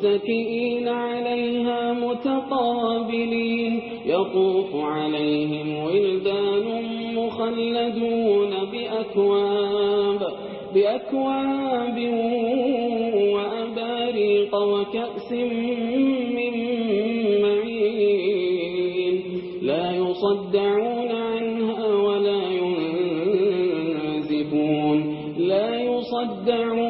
متكئين عليها متقابلين. يطوف عليهم ولدان مخلدون بأكواب بأكواب وأباريق وكأس من معين. لا يصدعون عنها ولا ينزفون. لا يصدعون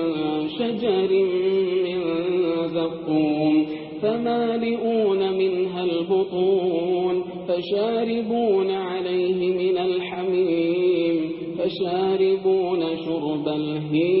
فجاج من زقوم فمالئون منها البطون فشاربون عليه من الحميم فشاربون شرب الهيم.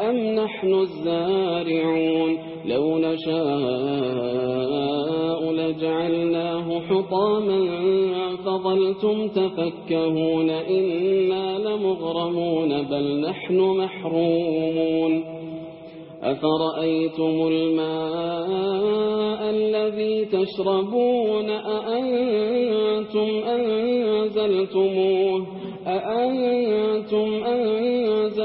أم نحن الزارعون لو نشاء لجعلناه حطاما فظلتم تفكهون إنا لمغرمون بل نحن محرومون أفرأيتم الماء الذي تشربون أأنتم أنزلتموه أأنتم أنزلتموه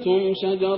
أنشأتم شجر